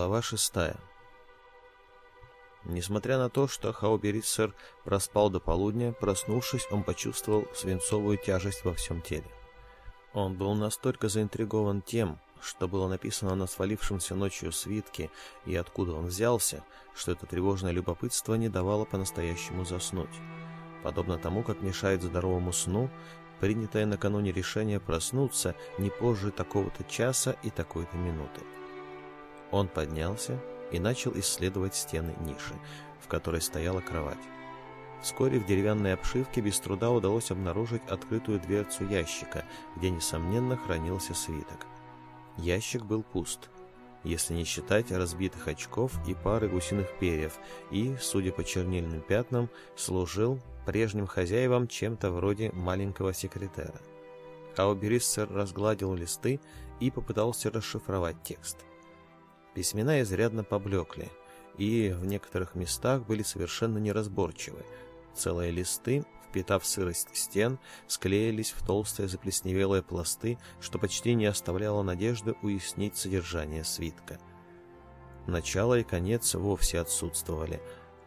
Глава шестая. Несмотря на то, что Хауберицер проспал до полудня, проснувшись, он почувствовал свинцовую тяжесть во всем теле. Он был настолько заинтригован тем, что было написано на свалившемся ночью свитке и откуда он взялся, что это тревожное любопытство не давало по-настоящему заснуть. Подобно тому, как мешает здоровому сну, принятое накануне решение проснуться не позже такого-то часа и такой-то минуты. Он поднялся и начал исследовать стены ниши, в которой стояла кровать. Вскоре в деревянной обшивке без труда удалось обнаружить открытую дверцу ящика, где, несомненно, хранился свиток. Ящик был пуст, если не считать разбитых очков и пары гусиных перьев, и, судя по чернильным пятнам, служил прежним хозяевам чем-то вроде маленького секретера. Аубериссер разгладил листы и попытался расшифровать текст – Письмена изрядно поблекли, и в некоторых местах были совершенно неразборчивы. Целые листы, впитав сырость стен, склеились в толстые заплесневелые пласты, что почти не оставляло надежды уяснить содержание свитка. Начало и конец вовсе отсутствовали,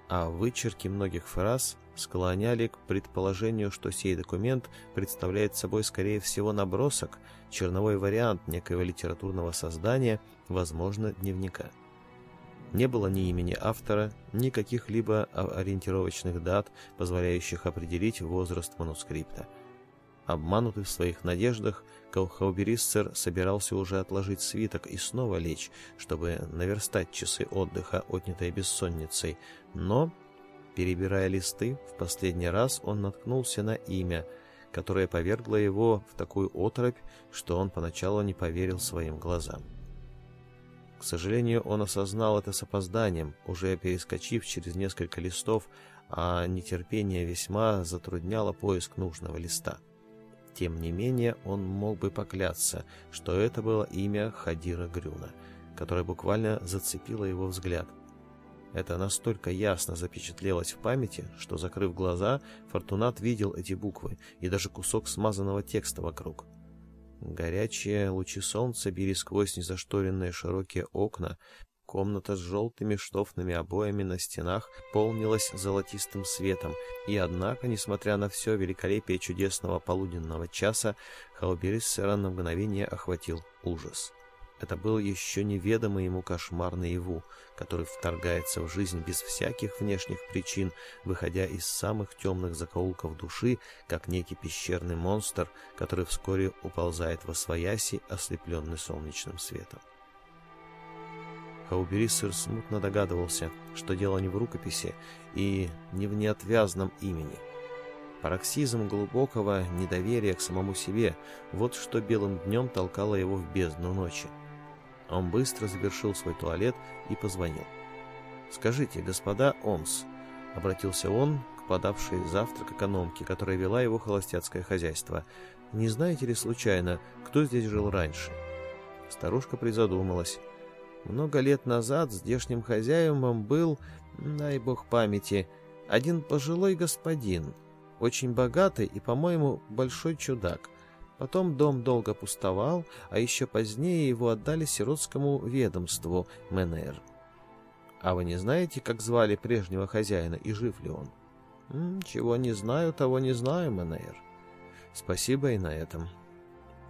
а вычерки многих фраз склоняли к предположению, что сей документ представляет собой, скорее всего, набросок, черновой вариант некоего литературного создания – возможно, дневника. Не было ни имени автора, ни каких-либо ориентировочных дат, позволяющих определить возраст манускрипта. Обманутый в своих надеждах, Колхауберисцер собирался уже отложить свиток и снова лечь, чтобы наверстать часы отдыха, отнятой бессонницей, но, перебирая листы, в последний раз он наткнулся на имя, которое повергло его в такую оторопь, что он поначалу не поверил своим глазам. К сожалению, он осознал это с опозданием, уже перескочив через несколько листов, а нетерпение весьма затрудняло поиск нужного листа. Тем не менее, он мог бы поклясться, что это было имя Хадира Грюна, которое буквально зацепило его взгляд. Это настолько ясно запечатлелось в памяти, что, закрыв глаза, Фортунат видел эти буквы и даже кусок смазанного текста вокруг. Горячие лучи солнца били сквозь незашторенные широкие окна. Комната с желтыми штофными обоями на стенах полнилась золотистым светом, и однако, несмотря на все великолепие чудесного полуденного часа, Халберис Хаубериссера на мгновение охватил ужас. Это был еще неведомый ему кошмар наяву, который вторгается в жизнь без всяких внешних причин, выходя из самых темных закоулков души, как некий пещерный монстр, который вскоре уползает во свояси, ослепленный солнечным светом. Хауберисер смутно догадывался, что дело не в рукописи и не в неотвязном имени — Пароксизм глубокого недоверия к самому себе — вот что белым днем толкало его в бездну ночи. Он быстро завершил свой туалет и позвонил. «Скажите, господа Омс», — обратился он к подавшей завтрак экономке, которая вела его холостяцкое хозяйство, — «не знаете ли случайно, кто здесь жил раньше?» Старушка призадумалась. «Много лет назад здешним хозяином был, дай бог памяти, один пожилой господин, очень богатый и, по-моему, большой чудак. Потом дом долго пустовал, а еще позднее его отдали сиротскому ведомству Менер. А вы не знаете, как звали прежнего хозяина и жив ли он? М -м, чего не знаю, того не знаю, Менер. Спасибо и на этом.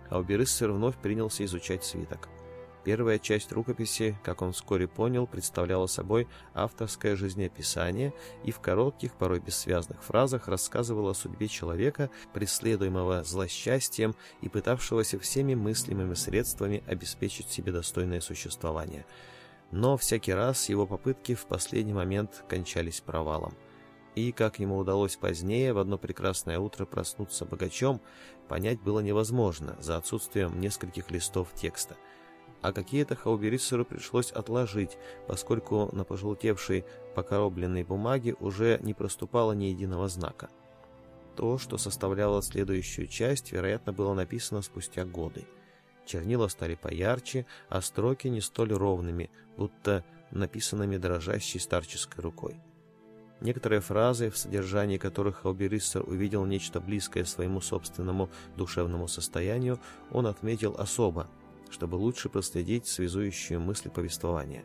Ауберыссер вновь принялся изучать свиток. — Первая часть рукописи, как он вскоре понял, представляла собой авторское жизнеописание и в коротких, порой бессвязных фразах рассказывала о судьбе человека, преследуемого злосчастьем и пытавшегося всеми мыслимыми средствами обеспечить себе достойное существование. Но всякий раз его попытки в последний момент кончались провалом и, как ему удалось позднее, в одно прекрасное утро проснуться богачом, понять было невозможно за отсутствием нескольких листов текста – а какие-то хаубериссеры пришлось отложить, поскольку на пожелтевшей покоробленной бумаге уже не проступало ни единого знака. То, что составляло следующую часть, вероятно, было написано спустя годы. Чернила стали поярче, а строки не столь ровными, будто написанными дрожащей старческой рукой. Некоторые фразы, в содержании которых Хаубериссер увидел нечто близкое своему собственному душевному состоянию, он отметил особо – чтобы лучше проследить связующую мысль повествования.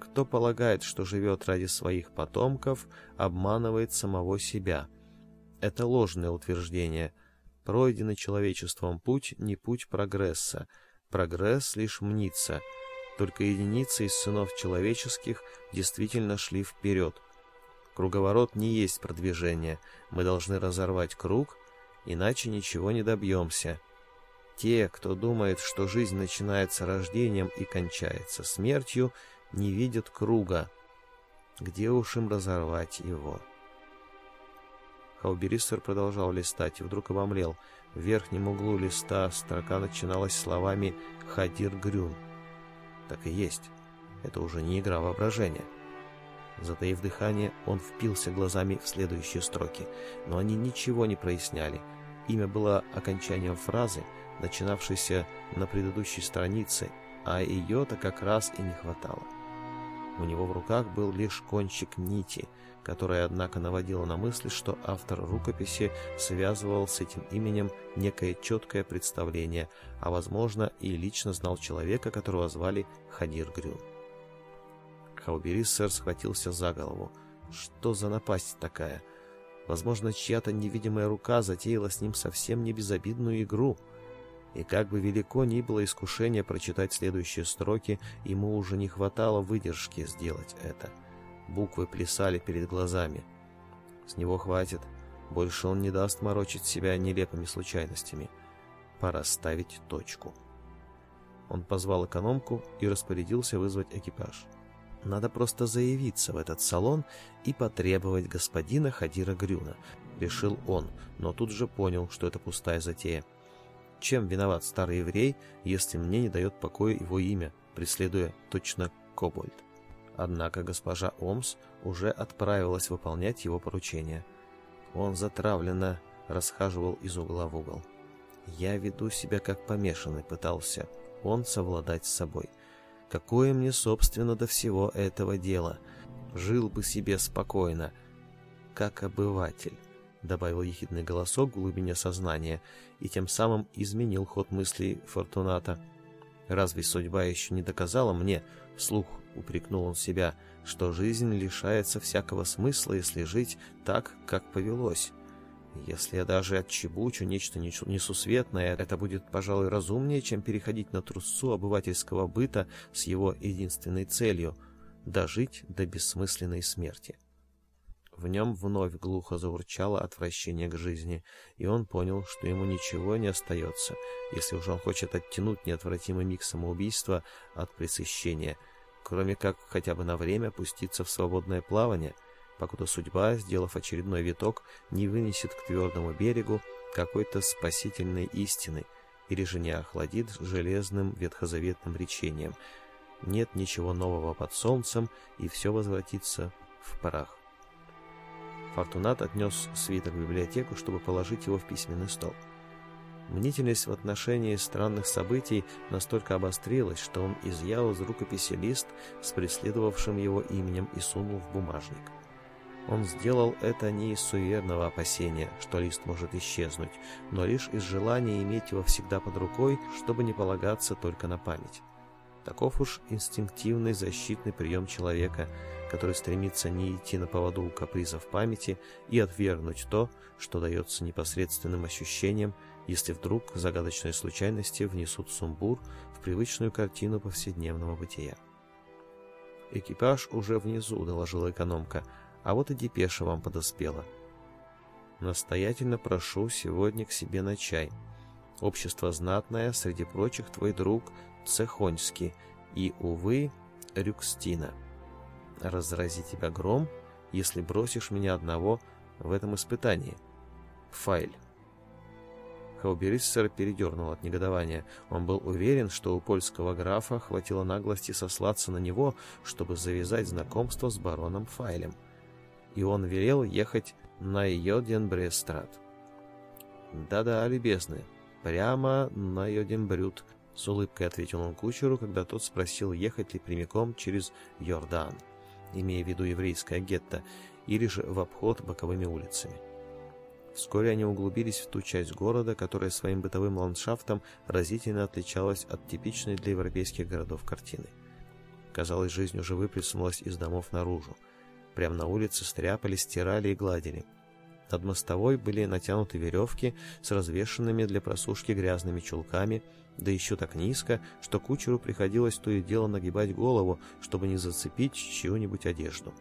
Кто полагает, что живет ради своих потомков, обманывает самого себя. Это ложное утверждение. Пройденный человечеством путь не путь прогресса. Прогресс лишь мнится. Только единицы из сынов человеческих действительно шли вперед. Круговорот не есть продвижение. Мы должны разорвать круг, иначе ничего не добьемся. Те, кто думает, что жизнь начинается рождением и кончается смертью, не видят круга. Где уж им разорвать его? Хаубериссер продолжал листать и вдруг обомлел. В верхнем углу листа строка начиналась словами «Хадир Грюн». Так и есть. Это уже не игра воображения. Затаив дыхание, он впился глазами в следующие строки, но они ничего не проясняли. Имя было окончанием фразы, начинавшийся на предыдущей странице, а ее-то как раз и не хватало. У него в руках был лишь кончик нити, которая, однако, наводила на мысль, что автор рукописи связывал с этим именем некое четкое представление, а, возможно, и лично знал человека, которого звали Хадир Грюн. Хаубериссер схватился за голову. «Что за напасть такая?» Возможно, чья-то невидимая рука затеяла с ним совсем небезобидную игру — и как бы велико ни было искушение прочитать следующие строки, ему уже не хватало выдержки сделать это. Буквы плясали перед глазами. С него хватит. Больше он не даст морочить себя нелепыми случайностями. Пора ставить точку. Он позвал экономку и распорядился вызвать экипаж. Надо просто заявиться в этот салон и потребовать господина Хадира Грюна, решил он, но тут же понял, что это пустая затея. Чем виноват старый еврей, если мне не дает покоя его имя, преследуя точно Кобольд? Однако госпожа Омс уже отправилась выполнять его поручение. Он затравленно расхаживал из угла в угол. «Я веду себя как помешанный», — пытался он совладать с собой. «Какое мне, собственно, до всего этого дела? Жил бы себе спокойно, как обыватель» добавил ехидный голосок в глубине сознания и тем самым изменил ход мыслей Фортуната. Разве судьба еще не доказала мне, вслух упрекнул он себя, что жизнь лишается всякого смысла, если жить так, как повелось? Если я даже отчебучу нечто несусветное, это будет, пожалуй, разумнее, чем переходить на трусцу обывательского быта с его единственной целью – дожить до бессмысленной смерти. В нем вновь глухо заурчало отвращение к жизни, и он понял, что ему ничего не остается, если уж он хочет оттянуть неотвратимый миг самоубийства от пресыщения, кроме как хотя бы на время пуститься в свободное плавание, покуда судьба, сделав очередной виток, не вынесет к твердому берегу какой-то спасительной истины или же не охладит железным ветхозаветным речением. Нет ничего нового под солнцем, и все возвратится в прах. Фортунат отнес свиток в библиотеку, чтобы положить его в письменный стол. Мнительность в отношении странных событий настолько обострилась, что он изъял из рукописи лист с преследовавшим его именем и сунул в бумажник. Он сделал это не из суеверного опасения, что лист может исчезнуть, но лишь из желания иметь его всегда под рукой, чтобы не полагаться только на память. Таков уж инстинктивный защитный прием человека, который стремится не идти на поводу у капризов памяти и отвергнуть то, что дается непосредственным ощущением, если вдруг загадочные случайности внесут сумбур в привычную картину повседневного бытия. «Экипаж уже внизу», — доложила экономка, — «а вот и депеша вам подоспела». «Настоятельно прошу сегодня к себе на чай», Общество знатное, среди прочих твой друг Цехоньски и, увы, Рюкстина. Разрази тебя гром, если бросишь меня одного в этом испытании. Файль. Хаубериссер передернул от негодования. Он был уверен, что у польского графа хватило наглости сослаться на него, чтобы завязать знакомство с бароном Файлем. И он велел ехать на Йоденбрестрат. «Да-да, любезны, прямо на Йоденбрюд», с улыбкой ответил он кучеру, когда тот спросил, ехать ли прямиком через Йордан, имея в виду еврейское гетто, или же в обход боковыми улицами. Вскоре они углубились в ту часть города, которая своим бытовым ландшафтом разительно отличалась от типичной для европейских городов картины. Казалось, жизнь уже выплеснулась из домов наружу. Прямо на улице стряпали, стирали и гладили – над мостовой были натянуты веревки с развешенными для просушки грязными чулками, да еще так низко, что кучеру приходилось то и дело нагибать голову, чтобы не зацепить чью-нибудь одежду.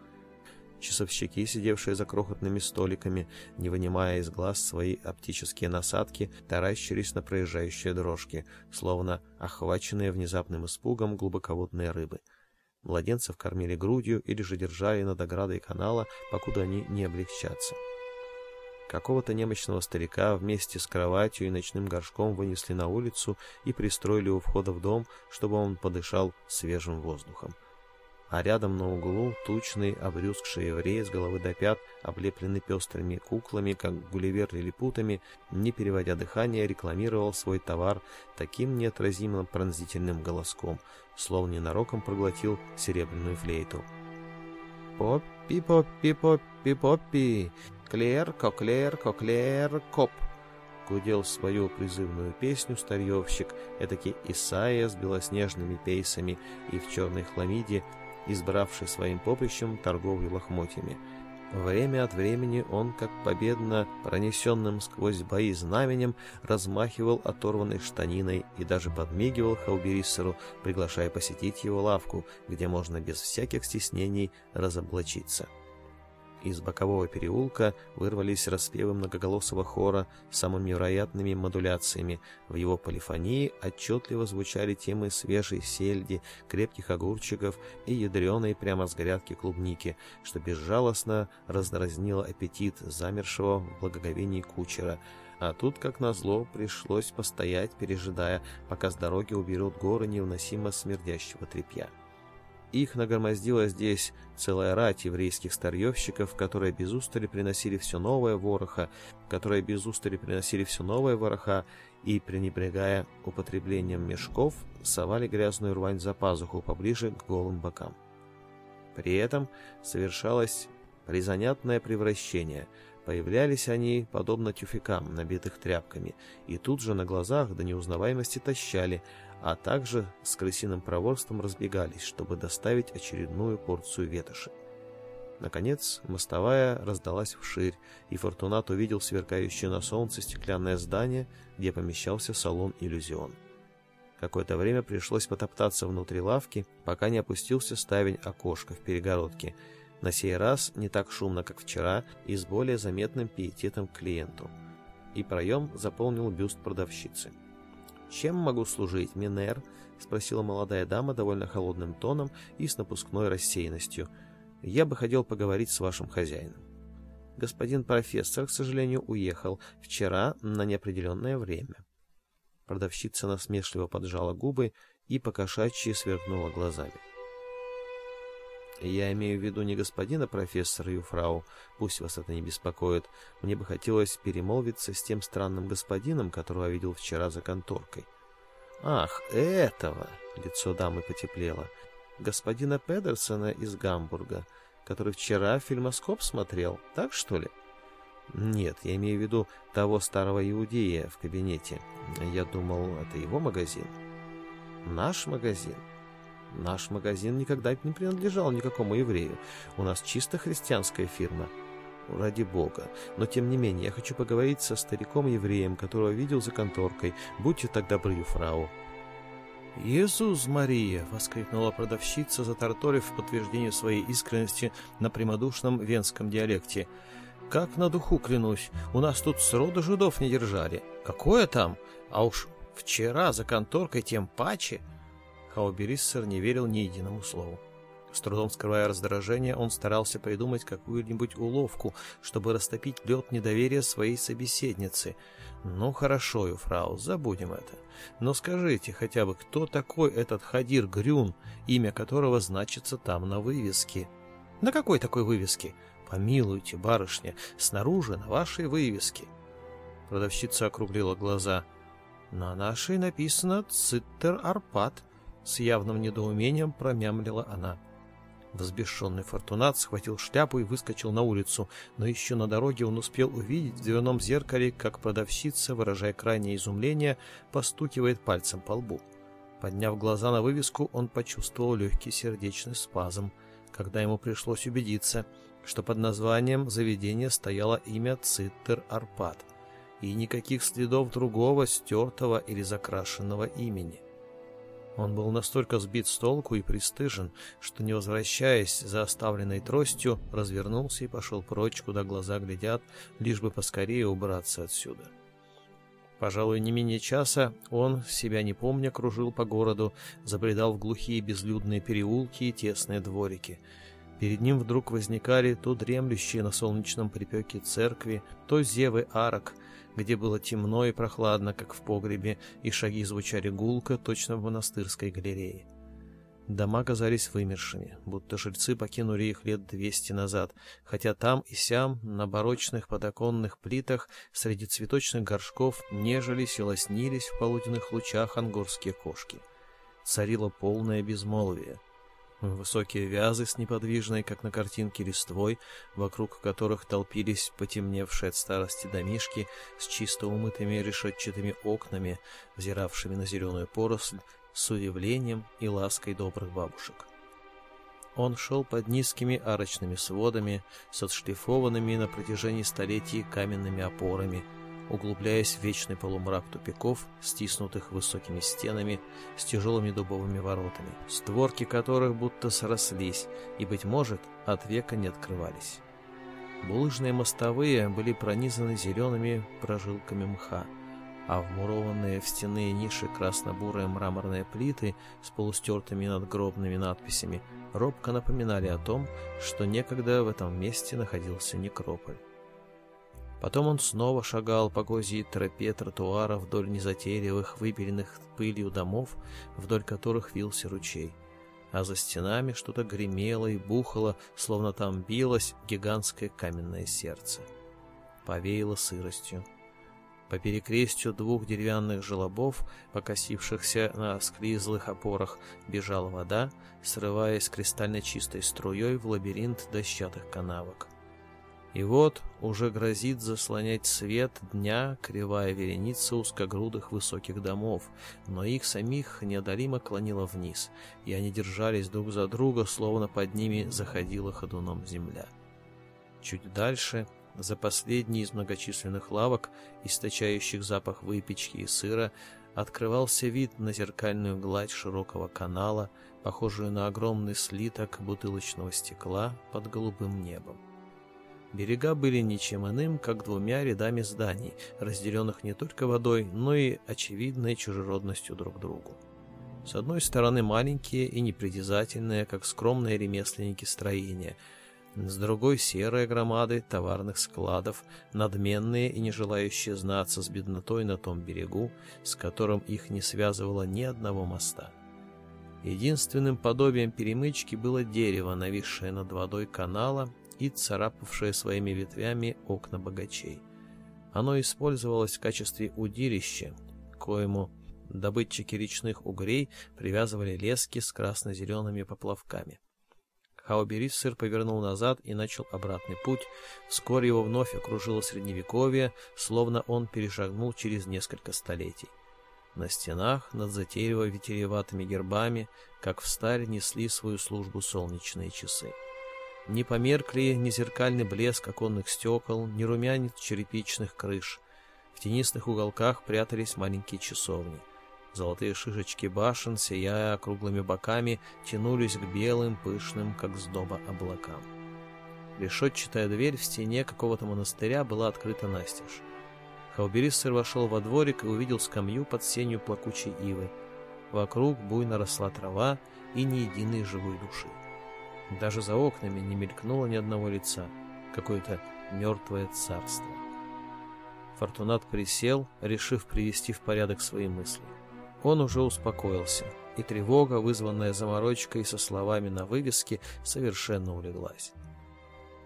Часовщики, сидевшие за крохотными столиками, не вынимая из глаз свои оптические насадки, таращились на проезжающие дрожки, словно охваченные внезапным испугом глубоководные рыбы. Младенцев кормили грудью или же держали над оградой канала, покуда они не облегчатся. Какого-то немощного старика вместе с кроватью и ночным горшком вынесли на улицу и пристроили у входа в дом, чтобы он подышал свежим воздухом. А рядом на углу тучный, обрюзгший еврей с головы до пят, облепленный пестрыми куклами, как гулливер или Путами, не переводя дыхания, рекламировал свой товар таким неотразимым пронзительным голоском, словно ненароком проглотил серебряную флейту. «Поп, Пипо, пипо, пипопи. Клер, коклер, коклер, коп. Гудел свою призывную песню старьевщик, эдакий Исаия с белоснежными пейсами и в черной хламиде, избравший своим поприщем торговлю лохмотьями. Время от времени он, как победно пронесенным сквозь бои знаменем, размахивал оторванной штаниной и даже подмигивал Хаубериссеру, приглашая посетить его лавку, где можно без всяких стеснений разоблачиться. Из бокового переулка вырвались распевы многоголосого хора с самыми вероятными модуляциями. В его полифонии отчетливо звучали темы свежей сельди, крепких огурчиков и ядреной прямо с грядки клубники, что безжалостно раздразнило аппетит замершего в благоговении кучера. А тут, как назло, пришлось постоять, пережидая, пока с дороги уберут горы невыносимо смердящего тряпья. Их нагромоздила здесь целая рать еврейских старьевщиков, которые без устали приносили все новое вороха, которые без устали приносили все новое вороха и, пренебрегая употреблением мешков, совали грязную рвань за пазуху поближе к голым бокам. При этом совершалось призанятное превращение. Появлялись они, подобно тюфякам, набитых тряпками, и тут же на глазах до неузнаваемости тащали – а также с крысиным проворством разбегались, чтобы доставить очередную порцию ветоши. Наконец, мостовая раздалась вширь, и Фортунат увидел сверкающее на солнце стеклянное здание, где помещался салон «Иллюзион». Какое-то время пришлось потоптаться внутри лавки, пока не опустился ставень окошка в перегородке. На сей раз не так шумно, как вчера, и с более заметным пиететом к клиенту. И проем заполнил бюст продавщицы. «Чем могу служить, Минер?» — спросила молодая дама довольно холодным тоном и с напускной рассеянностью. «Я бы хотел поговорить с вашим хозяином». «Господин профессор, к сожалению, уехал вчера на неопределенное время». Продавщица насмешливо поджала губы и покошачьи сверкнула глазами. Я имею в виду не господина профессора Юфрау, пусть вас это не беспокоит. Мне бы хотелось перемолвиться с тем странным господином, которого я видел вчера за конторкой. Ах, этого! Лицо дамы потеплело. Господина Педерсона из Гамбурга, который вчера фильмоскоп смотрел, так что ли? Нет, я имею в виду того старого иудея в кабинете. Я думал, это его магазин. Наш магазин. Наш магазин никогда не принадлежал никакому еврею. У нас чисто христианская фирма. Ради бога. Но тем не менее, я хочу поговорить со стариком-евреем, которого видел за конторкой. Будьте так добры, фрау. «Иисус Мария!» — воскликнула продавщица, заторторив в подтверждение своей искренности на прямодушном венском диалекте. «Как на духу клянусь, у нас тут сроду жудов не держали. Какое там? А уж вчера за конторкой тем паче!» а не верил ни единому слову. С трудом скрывая раздражение, он старался придумать какую-нибудь уловку, чтобы растопить лед недоверия своей собеседницы. «Ну хорошо, юфрау, забудем это. Но скажите хотя бы, кто такой этот Хадир Грюн, имя которого значится там на вывеске?» «На какой такой вывеске?» «Помилуйте, барышня, снаружи на вашей вывеске». Продавщица округлила глаза. «На нашей написано «Циттер Арпат». С явным недоумением промямлила она. Взбешенный Фортунат схватил шляпу и выскочил на улицу, но еще на дороге он успел увидеть в дверном зеркале, как продавщица, выражая крайнее изумление, постукивает пальцем по лбу. Подняв глаза на вывеску, он почувствовал легкий сердечный спазм, когда ему пришлось убедиться, что под названием заведения стояло имя Циттер Арпад и никаких следов другого стертого или закрашенного имени. Он был настолько сбит с толку и пристыжен, что, не возвращаясь за оставленной тростью, развернулся и пошел прочь, куда глаза глядят, лишь бы поскорее убраться отсюда. Пожалуй, не менее часа он, себя не помня, кружил по городу, забредал в глухие безлюдные переулки и тесные дворики — Перед ним вдруг возникали то дремлющие на солнечном припеке церкви, то зевы арок, где было темно и прохладно, как в погребе, и шаги звучали гулко, точно в монастырской галерее. Дома казались вымершими, будто жильцы покинули их лет двести назад, хотя там и сям, на барочных подоконных плитах, среди цветочных горшков, нежились и лоснились в полуденных лучах ангорские кошки. Царило полное безмолвие — Высокие вязы с неподвижной, как на картинке, листвой, вокруг которых толпились потемневшие от старости домишки с чисто умытыми решетчатыми окнами, взиравшими на зеленую поросль с уявлением и лаской добрых бабушек. Он шел под низкими арочными сводами с отшлифованными на протяжении столетий каменными опорами – углубляясь в вечный полумрак тупиков, стиснутых высокими стенами с тяжелыми дубовыми воротами, створки которых будто срослись и, быть может, от века не открывались. Булыжные мостовые были пронизаны зелеными прожилками мха, а вмурованные в стены ниши красно-бурые мраморные плиты с полустертыми надгробными надписями робко напоминали о том, что некогда в этом месте находился некрополь. Потом он снова шагал по козьей тропе тротуара вдоль незатейливых, выбеленных пылью домов, вдоль которых вился ручей. А за стенами что-то гремело и бухало, словно там билось гигантское каменное сердце. Повеяло сыростью. По перекрестью двух деревянных желобов, покосившихся на склизлых опорах, бежала вода, срываясь кристально чистой струей в лабиринт дощатых канавок. И вот уже грозит заслонять свет дня кривая вереница узкогрудых высоких домов, но их самих неодолимо клонило вниз, и они держались друг за друга, словно под ними заходила ходуном земля. Чуть дальше, за последней из многочисленных лавок, источающих запах выпечки и сыра, открывался вид на зеркальную гладь широкого канала, похожую на огромный слиток бутылочного стекла под голубым небом. Берега были ничем иным, как двумя рядами зданий, разделенных не только водой, но и очевидной чужеродностью друг к другу. С одной стороны маленькие и непритязательные, как скромные ремесленники строения, с другой серые громады товарных складов, надменные и не желающие знаться с беднотой на том берегу, с которым их не связывало ни одного моста. Единственным подобием перемычки было дерево, нависшее над водой канала и царапавшее своими ветвями окна богачей. Оно использовалось в качестве удилища, коему добытчики речных угрей привязывали лески с красно-зелеными поплавками. Хауберис Хаубериссер повернул назад и начал обратный путь. Вскоре его вновь окружило средневековье, словно он перешагнул через несколько столетий. На стенах, над затейливо ветереватыми гербами, как в старе, несли свою службу солнечные часы. Не померкли ни зеркальный блеск оконных стекол, ни румянец черепичных крыш. В тенистых уголках прятались маленькие часовни. Золотые шишечки башен, сияя округлыми боками, тянулись к белым, пышным, как сдоба, облакам. Решетчатая дверь в стене какого-то монастыря была открыта настежь. Хаубериссер вошел во дворик и увидел скамью под сенью плакучей ивы. Вокруг буйно росла трава и ни единой живой души. Даже за окнами не мелькнуло ни одного лица. Какое-то мертвое царство. Фортунат присел, решив привести в порядок свои мысли. Он уже успокоился, и тревога, вызванная заморочкой со словами на вывеске, совершенно улеглась.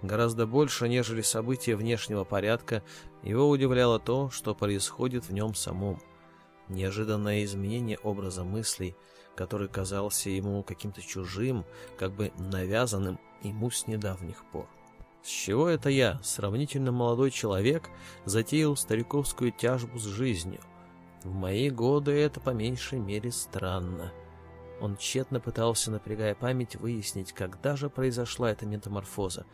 Гораздо больше, нежели события внешнего порядка, его удивляло то, что происходит в нем самом. Неожиданное изменение образа мыслей – который казался ему каким-то чужим, как бы навязанным ему с недавних пор. С чего это я, сравнительно молодой человек, затеял стариковскую тяжбу с жизнью? В мои годы это по меньшей мере странно. Он тщетно пытался, напрягая память, выяснить, когда же произошла эта метаморфоза,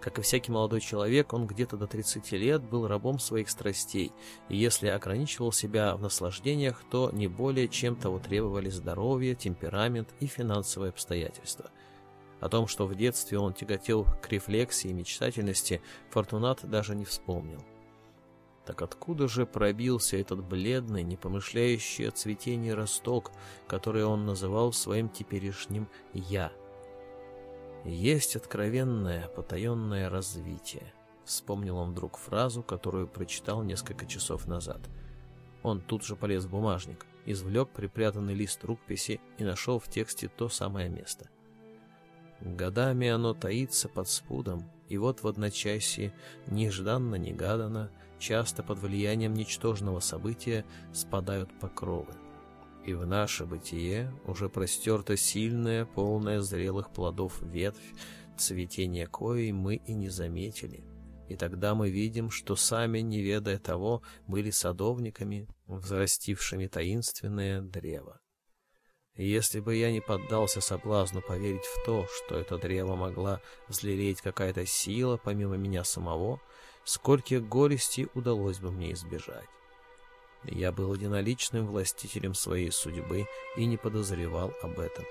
как и всякий молодой человек, он где-то до 30 лет был рабом своих страстей, и если ограничивал себя в наслаждениях, то не более чем того требовали здоровье, темперамент и финансовые обстоятельства. О том, что в детстве он тяготел к рефлексии и мечтательности, Фортунат даже не вспомнил. Так откуда же пробился этот бледный, непомышляющий о цветении росток, который он называл своим теперешним «я»? Есть откровенное, потаенное развитие. Вспомнил он вдруг фразу, которую прочитал несколько часов назад. Он тут же полез в бумажник, извлек припрятанный лист рукописи и нашел в тексте то самое место. Годами оно таится под спудом, и вот в одночасье, нежданно-негаданно, часто под влиянием ничтожного события спадают покровы и в наше бытие уже простерта сильная, полная зрелых плодов ветвь, цветение коей мы и не заметили. И тогда мы видим, что сами, не ведая того, были садовниками, взрастившими таинственное древо. Если бы я не поддался соблазну поверить в то, что это древо могла взлереть какая-то сила помимо меня самого, скольких горестей удалось бы мне избежать. Я был единоличным властителем своей судьбы и не подозревал об этом.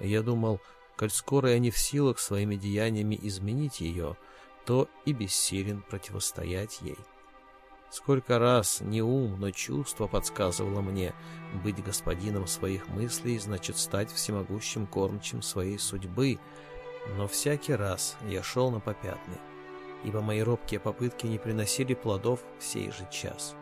Я думал, коль скоро я не в силах своими деяниями изменить ее, то и бессилен противостоять ей. Сколько раз не ум, но чувство подсказывало мне, быть господином своих мыслей значит стать всемогущим кормчим своей судьбы, но всякий раз я шел на попятный, ибо мои робкие попытки не приносили плодов в сей же час.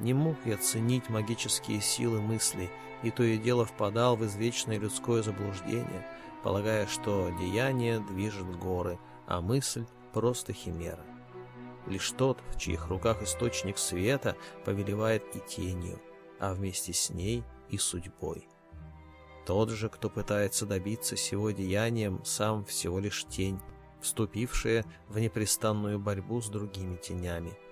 Не мог я ценить магические силы мысли, и то и дело впадал в извечное людское заблуждение, полагая, что деяние движет горы, а мысль — просто химера. Лишь тот, в чьих руках источник света, повелевает и тенью, а вместе с ней и судьбой. Тот же, кто пытается добиться сего деянием, сам всего лишь тень, вступившая в непрестанную борьбу с другими тенями —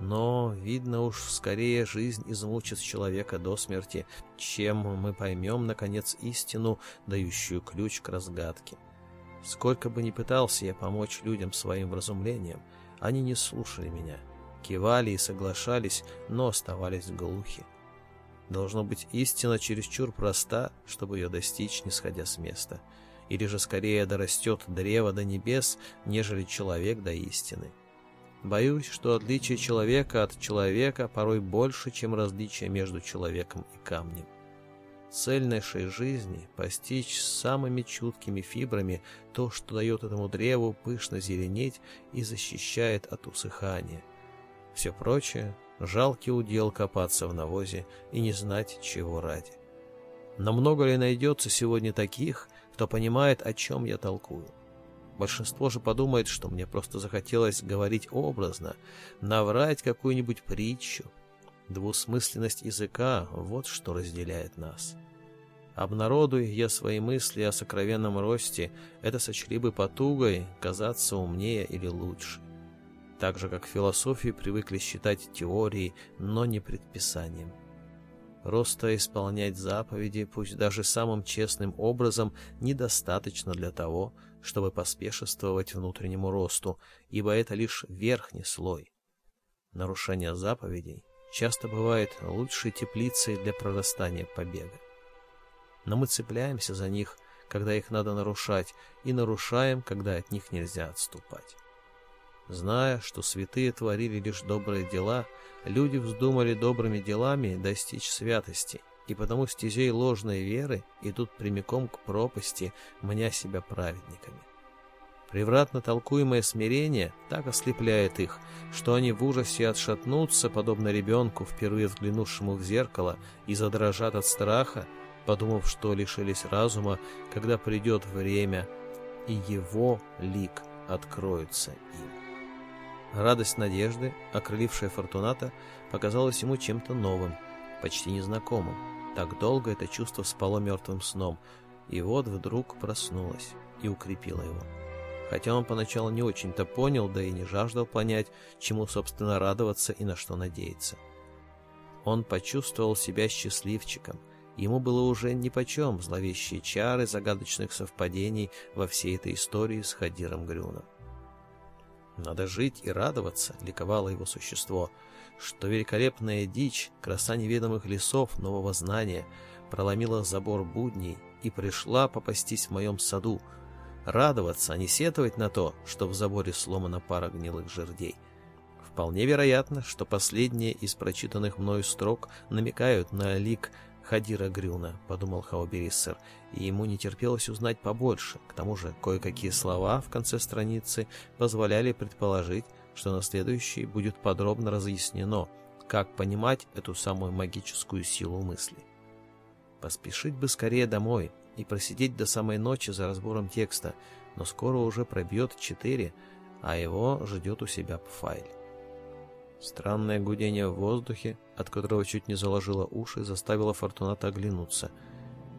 но, видно уж, скорее жизнь измучит человека до смерти, чем мы поймем, наконец, истину, дающую ключ к разгадке. Сколько бы ни пытался я помочь людям своим вразумлением, они не слушали меня, кивали и соглашались, но оставались глухи. Должно быть, истина чересчур проста, чтобы ее достичь, не сходя с места. Или же скорее дорастет древо до небес, нежели человек до истины. Боюсь, что отличие человека от человека порой больше, чем различие между человеком и камнем. Цель нашей жизни – постичь самыми чуткими фибрами то, что дает этому древу пышно зеленеть и защищает от усыхания. Все прочее – жалкий удел копаться в навозе и не знать, чего ради. Но много ли найдется сегодня таких, кто понимает, о чем я толкую? Большинство же подумает, что мне просто захотелось говорить образно, наврать какую-нибудь притчу. Двусмысленность языка — вот что разделяет нас. Обнародуя я свои мысли о сокровенном росте, это сочли бы потугой казаться умнее или лучше. Так же, как в философии привыкли считать теорией, но не предписанием. Просто исполнять заповеди, пусть даже самым честным образом, недостаточно для того, чтобы поспешествовать внутреннему росту, ибо это лишь верхний слой. Нарушение заповедей часто бывает лучшей теплицей для прорастания побега. Но мы цепляемся за них, когда их надо нарушать, и нарушаем, когда от них нельзя отступать. Зная, что святые творили лишь добрые дела – люди вздумали добрыми делами достичь святости, и потому стезей ложной веры идут прямиком к пропасти, мня себя праведниками. Превратно толкуемое смирение так ослепляет их, что они в ужасе отшатнутся, подобно ребенку, впервые взглянувшему в зеркало, и задрожат от страха, подумав, что лишились разума, когда придет время, и его лик откроется им. Радость надежды, окрылившая Фортуната, показалась ему чем-то новым, почти незнакомым. Так долго это чувство спало мертвым сном, и вот вдруг проснулось и укрепило его. Хотя он поначалу не очень-то понял, да и не жаждал понять, чему, собственно, радоваться и на что надеяться. Он почувствовал себя счастливчиком. Ему было уже нипочем зловещие чары загадочных совпадений во всей этой истории с Хадиром Грюном. Надо жить и радоваться, ликовало его существо, что великолепная дичь, краса неведомых лесов нового знания, проломила забор будней и пришла попастись в моем саду. Радоваться, а не сетовать на то, что в заборе сломана пара гнилых жердей. Вполне вероятно, что последние из прочитанных мною строк намекают на лик Хадира Грюна», — подумал Хаубериссер, и ему не терпелось узнать побольше. К тому же кое-какие слова в конце страницы позволяли предположить, что на следующей будет подробно разъяснено, как понимать эту самую магическую силу мысли. Поспешить бы скорее домой и просидеть до самой ночи за разбором текста, но скоро уже пробьет четыре, а его ждет у себя файль. Странное гудение в воздухе, от которого чуть не заложило уши, заставило Фортуната оглянуться.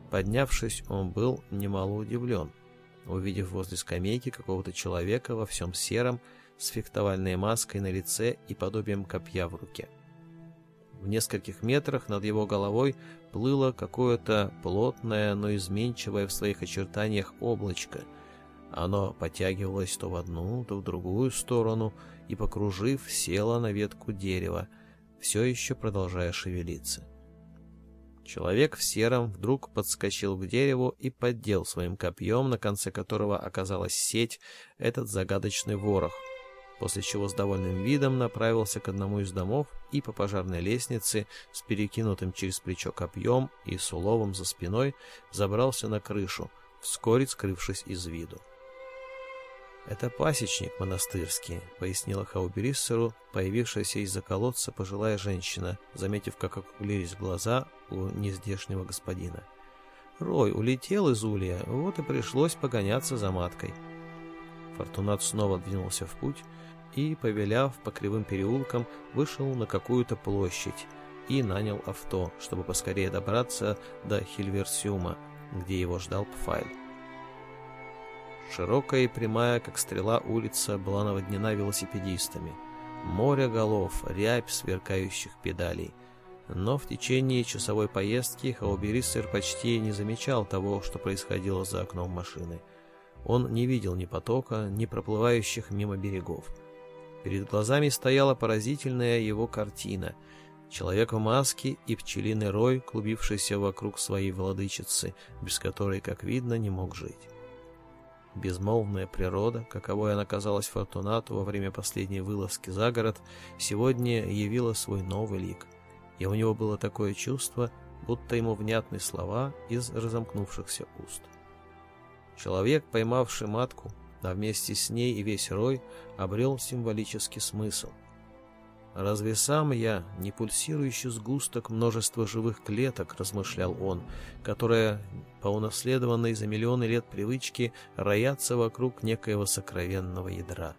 Поднявшись, он был немало удивлен, увидев возле скамейки какого-то человека во всем сером, с фехтовальной маской на лице и подобием копья в руке. В нескольких метрах над его головой плыло какое-то плотное, но изменчивое в своих очертаниях облачко. Оно потягивалось то в одну, то в другую сторону — и, покружив, села на ветку дерева, все еще продолжая шевелиться. Человек в сером вдруг подскочил к дереву и поддел своим копьем, на конце которого оказалась сеть, этот загадочный ворох, после чего с довольным видом направился к одному из домов и по пожарной лестнице с перекинутым через плечо копьем и с уловом за спиной забрался на крышу, вскоре скрывшись из виду. «Это пасечник монастырский», — пояснила Хаубериссеру, появившаяся из-за колодца пожилая женщина, заметив, как округлились глаза у нездешнего господина. «Рой улетел из улья, вот и пришлось погоняться за маткой». Фортунат снова двинулся в путь и, повеляв по кривым переулкам, вышел на какую-то площадь и нанял авто, чтобы поскорее добраться до Хильверсиума, где его ждал Пфайль. Широкая и прямая, как стрела, улица была наводнена велосипедистами. Море голов, рябь сверкающих педалей. Но в течение часовой поездки Хаубериссер почти не замечал того, что происходило за окном машины. Он не видел ни потока, ни проплывающих мимо берегов. Перед глазами стояла поразительная его картина. Человек в маске и пчелиный рой, клубившийся вокруг своей владычицы, без которой, как видно, не мог жить. Безмолвная природа, каковой она казалась Фортунату во время последней вылазки за город, сегодня явила свой новый лик. И у него было такое чувство, будто ему внятны слова из разомкнувшихся уст. Человек, поймавший матку, а вместе с ней и весь рой, обрел символический смысл. Разве сам я не пульсирующий сгусток множества живых клеток, размышлял он, которые по унаследованной за миллионы лет привычке роятся вокруг некоего сокровенного ядра.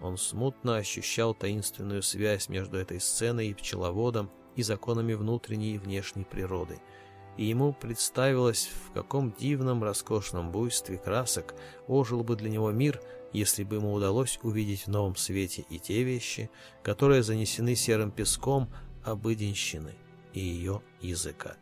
Он смутно ощущал таинственную связь между этой сценой и пчеловодом и законами внутренней и внешней природы — и ему представилось, в каком дивном роскошном буйстве красок ожил бы для него мир, если бы ему удалось увидеть в новом свете и те вещи, которые занесены серым песком обыденщины и ее языка.